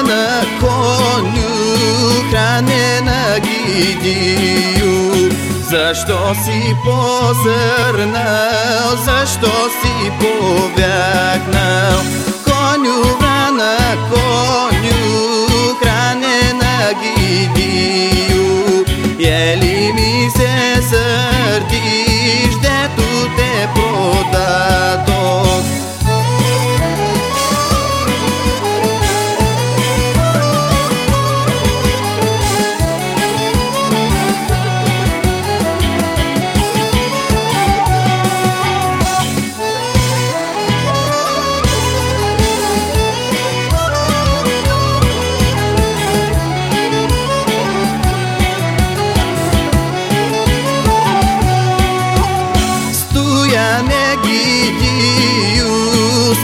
sana konjukrane gidiju. Zašto si pozrnao, zašto si povjaknao Konju vrana, konju krane na gidiju. Jeli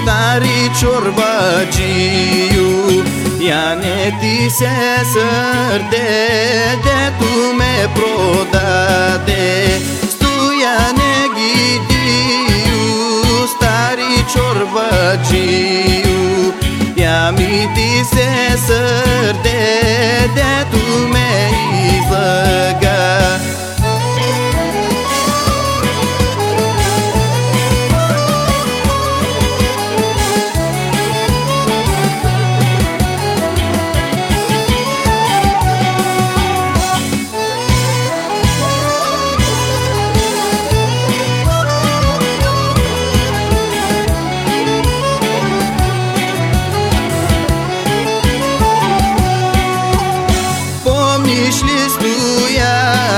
tari ciorbagiu Ja ne ti se srde, de tu me prodate Stuja ne gidiju, stari čorbađiju Ja mi ti se srde, de tu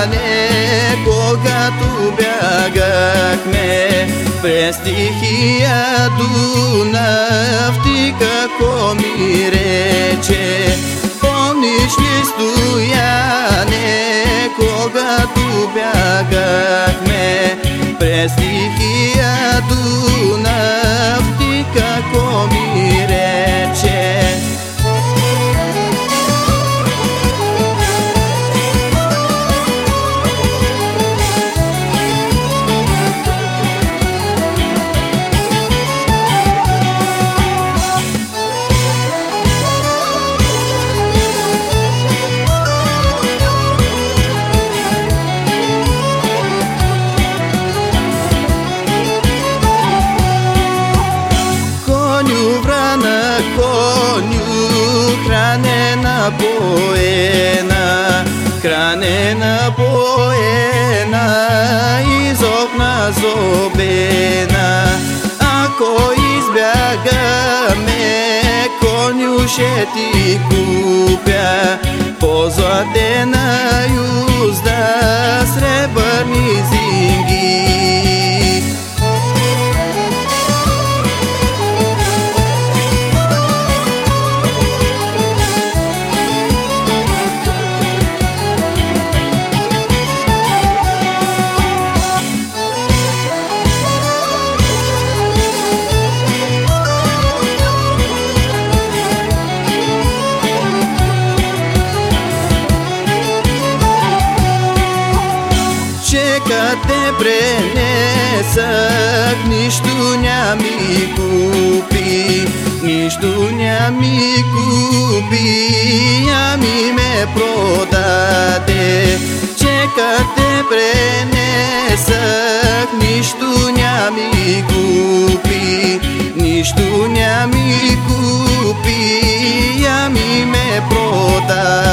стояне, когато бягахме през тихия Дунав, ти какво ми рече? Помниш ли стояне, когато бягахме konju Kranena bojena Kranena bojena Iz okna zobena. Ako izbjaga me Konju šeti kupja. Pozvate na juzda Srebrni Чека те пренесах, нищо ня ми купи, нищо ня ми купи, ами ме продаде. Чека те пренесах, нищо ня ми купи, нищо ня ми купи, ами ме продаде.